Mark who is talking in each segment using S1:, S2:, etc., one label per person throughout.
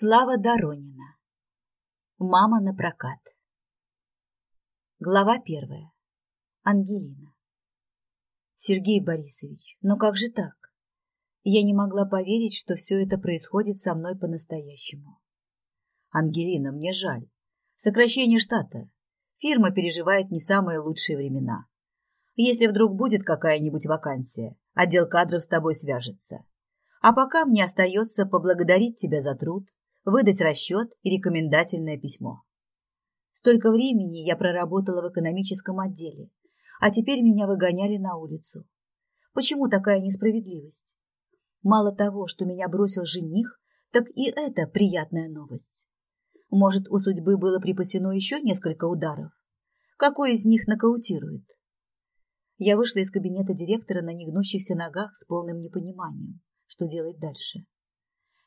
S1: Слава Доронина. Мама на прокат. Глава первая. Ангелина. Сергей Борисович, ну как же так? Я не могла поверить, что все это происходит со мной по-настоящему. Ангелина, мне жаль. Сокращение штата. Фирма переживает не самые лучшие времена. Если вдруг будет какая-нибудь вакансия, отдел кадров с тобой свяжется. А пока мне остается поблагодарить тебя за труд, выдать расчет и рекомендательное письмо. Столько времени я проработала в экономическом отделе, а теперь меня выгоняли на улицу. Почему такая несправедливость? Мало того, что меня бросил жених, так и это приятная новость. Может, у судьбы было припасено еще несколько ударов? Какой из них нокаутирует? Я вышла из кабинета директора на негнущихся ногах с полным непониманием, что делать дальше.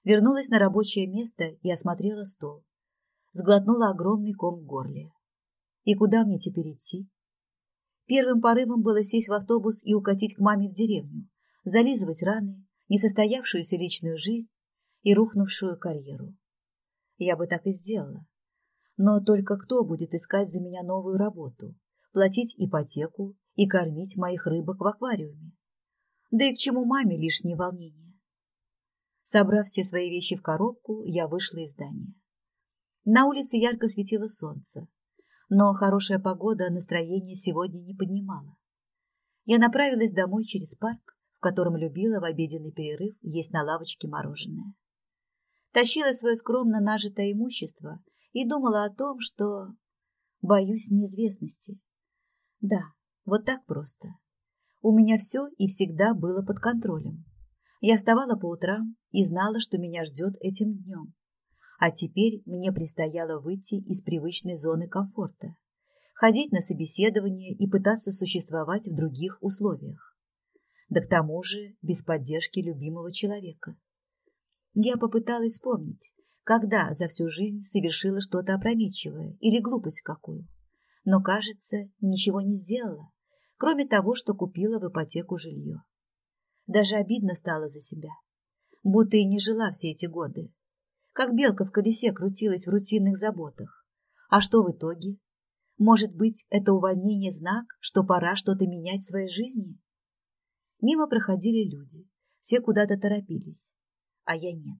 S1: Вернулась на рабочее место и осмотрела стол. Сглотнула огромный ком в горле. И куда мне теперь идти? Первым порывом было сесть в автобус и укатить к маме в деревню, зализывать раны, несостоявшуюся личную жизнь и рухнувшую карьеру. Я бы так и сделала. Но только кто будет искать за меня новую работу, платить ипотеку и кормить моих рыбок в аквариуме? Да и к чему маме лишние волнения? Собрав все свои вещи в коробку, я вышла из здания. На улице ярко светило солнце, но хорошая погода настроение сегодня не поднимала. Я направилась домой через парк, в котором любила в обеденный перерыв есть на лавочке мороженое. Тащила свое скромно нажитое имущество и думала о том, что боюсь неизвестности. Да, вот так просто. У меня все и всегда было под контролем. Я вставала по утрам и знала, что меня ждет этим днем. А теперь мне предстояло выйти из привычной зоны комфорта, ходить на собеседование и пытаться существовать в других условиях. Да к тому же без поддержки любимого человека. Я попыталась вспомнить, когда за всю жизнь совершила что-то опрометчивое или глупость какую. Но, кажется, ничего не сделала, кроме того, что купила в ипотеку жилье. Даже обидно стало за себя. Будто и не жила все эти годы. Как белка в колесе крутилась в рутинных заботах. А что в итоге? Может быть, это увольнение знак, что пора что-то менять в своей жизни? Мимо проходили люди. Все куда-то торопились. А я нет.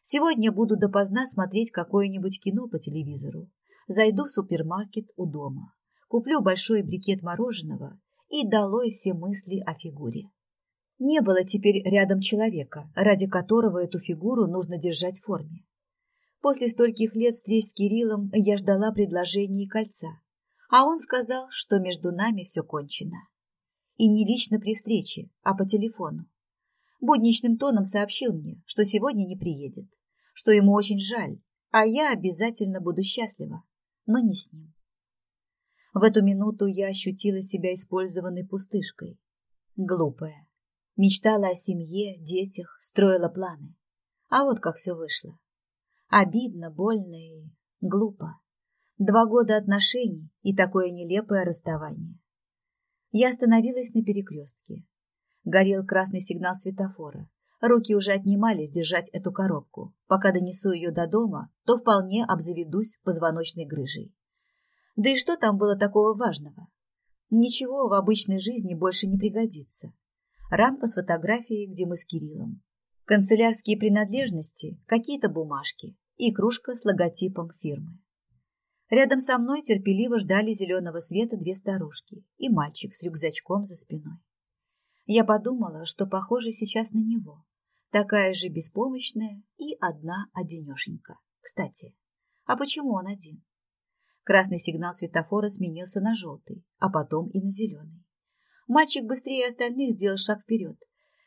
S1: Сегодня буду допоздна смотреть какое-нибудь кино по телевизору. Зайду в супермаркет у дома. Куплю большой брикет мороженого и долой все мысли о фигуре. Не было теперь рядом человека, ради которого эту фигуру нужно держать в форме. После стольких лет встреч с Кириллом я ждала предложения и кольца, а он сказал, что между нами все кончено. И не лично при встрече, а по телефону. Будничным тоном сообщил мне, что сегодня не приедет, что ему очень жаль, а я обязательно буду счастлива, но не с ним. В эту минуту я ощутила себя использованной пустышкой. Глупая, Мечтала о семье, детях, строила планы. А вот как все вышло. Обидно, больно и глупо. Два года отношений и такое нелепое расставание. Я остановилась на перекрестке. Горел красный сигнал светофора. Руки уже отнимались держать эту коробку. Пока донесу ее до дома, то вполне обзаведусь позвоночной грыжей. Да и что там было такого важного? Ничего в обычной жизни больше не пригодится рамка с фотографией, где мы с Кириллом, канцелярские принадлежности, какие-то бумажки и кружка с логотипом фирмы. Рядом со мной терпеливо ждали зеленого света две старушки и мальчик с рюкзачком за спиной. Я подумала, что похоже сейчас на него. Такая же беспомощная и одна одинешенька. Кстати, а почему он один? Красный сигнал светофора сменился на желтый, а потом и на зеленый. Мальчик быстрее остальных сделал шаг вперед.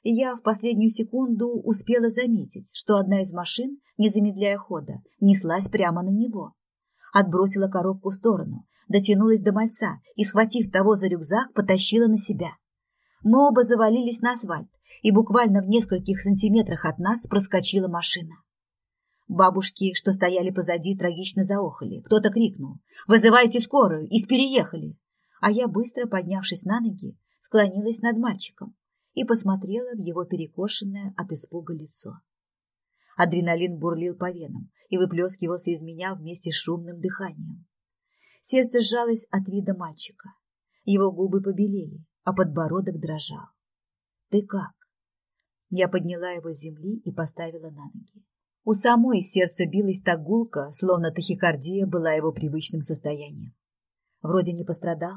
S1: Я в последнюю секунду успела заметить, что одна из машин, не замедляя хода, неслась прямо на него. Отбросила коробку в сторону, дотянулась до мальца и, схватив того за рюкзак, потащила на себя. Мы оба завалились на асфальт, и буквально в нескольких сантиметрах от нас проскочила машина. Бабушки, что стояли позади, трагично заохали. Кто-то крикнул «Вызывайте скорую! Их переехали!» А я, быстро поднявшись на ноги, склонилась над мальчиком и посмотрела в его перекошенное от испуга лицо. Адреналин бурлил по венам и выплескивался из меня вместе с шумным дыханием. Сердце сжалось от вида мальчика. Его губы побелели, а подбородок дрожал. «Ты как?» Я подняла его с земли и поставила на ноги. У самой сердце билось так гулко, словно тахикардия была его привычным состоянием. Вроде не пострадал.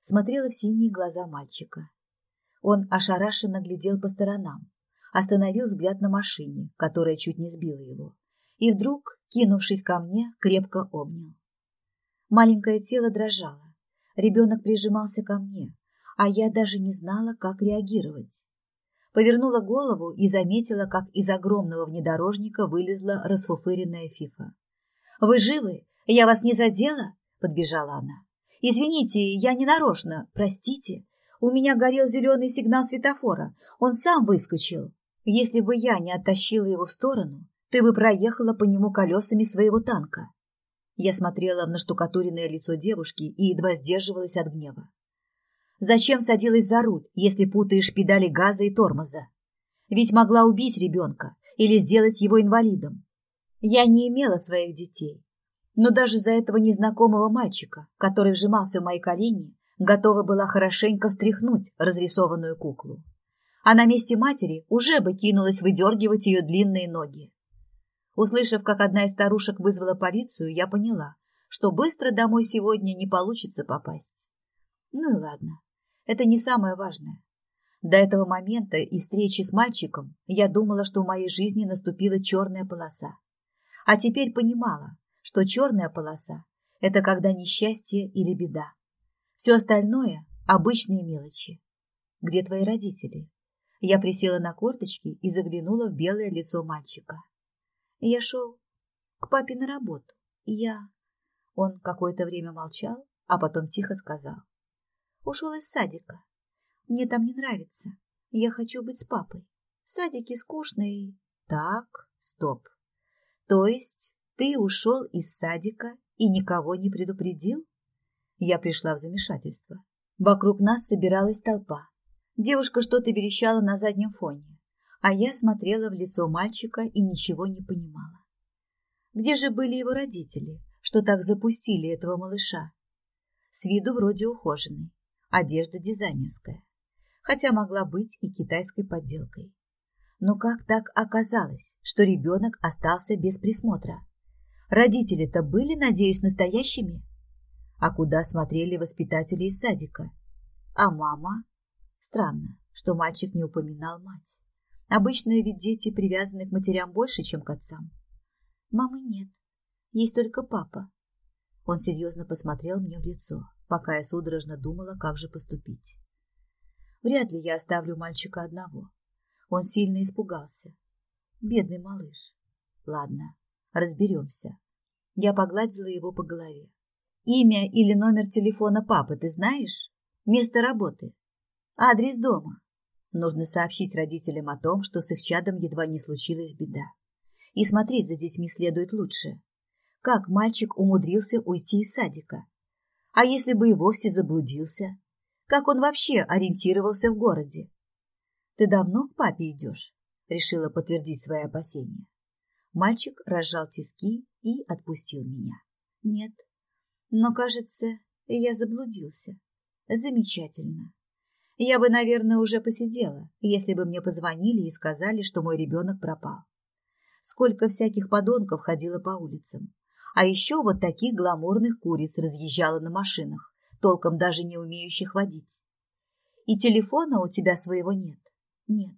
S1: Смотрела в синие глаза мальчика. Он ошарашенно глядел по сторонам, остановил взгляд на машине, которая чуть не сбила его, и вдруг, кинувшись ко мне, крепко обнял. Маленькое тело дрожало, ребенок прижимался ко мне, а я даже не знала, как реагировать. Повернула голову и заметила, как из огромного внедорожника вылезла расфуфыренная фифа. «Вы живы? Я вас не задела?» – подбежала она. «Извините, я не нарочно, простите. У меня горел зеленый сигнал светофора, он сам выскочил. Если бы я не оттащила его в сторону, ты бы проехала по нему колесами своего танка». Я смотрела на штукатуренное лицо девушки и едва сдерживалась от гнева. Зачем садилась за руль, если путаешь педали газа и тормоза? Ведь могла убить ребенка или сделать его инвалидом. Я не имела своих детей, но даже за этого незнакомого мальчика, который вжимался в мои колени, готова была хорошенько встряхнуть разрисованную куклу. А на месте матери уже бы кинулась выдергивать ее длинные ноги. Услышав, как одна из старушек вызвала полицию, я поняла, что быстро домой сегодня не получится попасть. Ну и ладно. Это не самое важное. До этого момента и встречи с мальчиком я думала, что в моей жизни наступила черная полоса. А теперь понимала, что черная полоса – это когда несчастье или беда. Все остальное – обычные мелочи. Где твои родители? Я присела на корточки и заглянула в белое лицо мальчика. Я шел к папе на работу. Я... Он какое-то время молчал, а потом тихо сказал. Ушел из садика. Мне там не нравится. Я хочу быть с папой. В садике скучно и... Так, стоп. То есть ты ушел из садика и никого не предупредил? Я пришла в замешательство. Вокруг нас собиралась толпа. Девушка что-то верещала на заднем фоне, а я смотрела в лицо мальчика и ничего не понимала. Где же были его родители, что так запустили этого малыша? С виду вроде ухоженный, одежда дизайнерская, хотя могла быть и китайской подделкой. Но как так оказалось, что ребенок остался без присмотра? Родители-то были, надеюсь, настоящими? А куда смотрели воспитатели из садика? А мама? Странно, что мальчик не упоминал мать. Обычно ведь дети привязаны к матерям больше, чем к отцам. Мамы нет, есть только папа. Он серьезно посмотрел мне в лицо пока я судорожно думала, как же поступить. Вряд ли я оставлю мальчика одного. Он сильно испугался. Бедный малыш. Ладно, разберемся. Я погладила его по голове. Имя или номер телефона папы ты знаешь? Место работы? Адрес дома? Нужно сообщить родителям о том, что с их чадом едва не случилась беда. И смотреть за детьми следует лучше. Как мальчик умудрился уйти из садика? А если бы и вовсе заблудился? Как он вообще ориентировался в городе? Ты давно к папе идешь? Решила подтвердить свои опасения. Мальчик разжал тиски и отпустил меня. Нет, но, кажется, я заблудился. Замечательно. Я бы, наверное, уже посидела, если бы мне позвонили и сказали, что мой ребенок пропал. Сколько всяких подонков ходило по улицам. А еще вот таких гламурных куриц разъезжала на машинах, толком даже не умеющих водить. И телефона у тебя своего нет? Нет.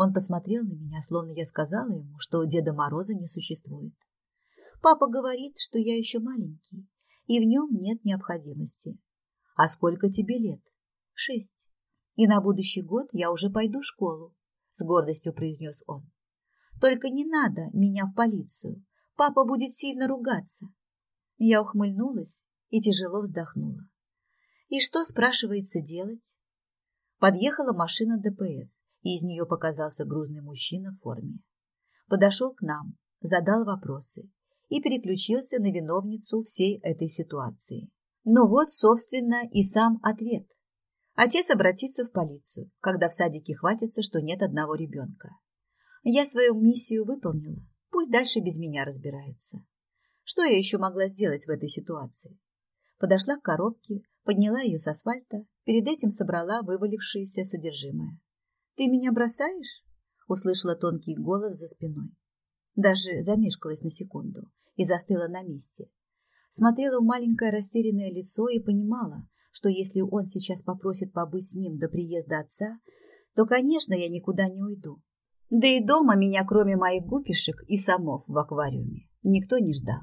S1: Он посмотрел на меня, словно я сказала ему, что Деда Мороза не существует. Папа говорит, что я еще маленький, и в нем нет необходимости. А сколько тебе лет? Шесть. И на будущий год я уже пойду в школу, с гордостью произнес он. Только не надо меня в полицию. Папа будет сильно ругаться. Я ухмыльнулась и тяжело вздохнула. И что, спрашивается, делать? Подъехала машина ДПС, и из нее показался грузный мужчина в форме. Подошел к нам, задал вопросы и переключился на виновницу всей этой ситуации. Ну вот, собственно, и сам ответ. Отец обратится в полицию, когда в садике хватится, что нет одного ребенка. Я свою миссию выполнила, пусть дальше без меня разбираются. Что я еще могла сделать в этой ситуации? Подошла к коробке, подняла ее с асфальта, перед этим собрала вывалившееся содержимое. «Ты меня бросаешь?» — услышала тонкий голос за спиной. Даже замешкалась на секунду и застыла на месте. Смотрела в маленькое растерянное лицо и понимала, что если он сейчас попросит побыть с ним до приезда отца, то, конечно, я никуда не уйду. Да и дома меня, кроме моих гупишек и самов в аквариуме, никто не ждал.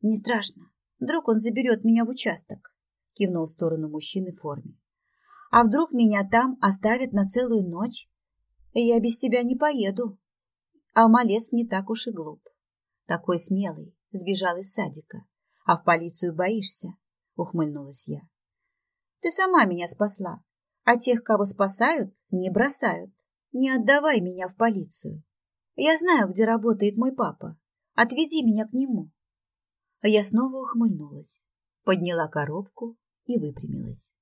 S1: Не страшно. Вдруг он заберет меня в участок, кивнул в сторону мужчины в форме. А вдруг меня там оставят на целую ночь? Я без тебя не поеду. А малец не так уж и глуп. Такой смелый, сбежал из садика. А в полицию боишься? Ухмыльнулась я. Ты сама меня спасла, а тех, кого спасают, не бросают. Не отдавай меня в полицию. Я знаю, где работает мой папа. Отведи меня к нему. Я снова ухмыльнулась, подняла коробку и выпрямилась.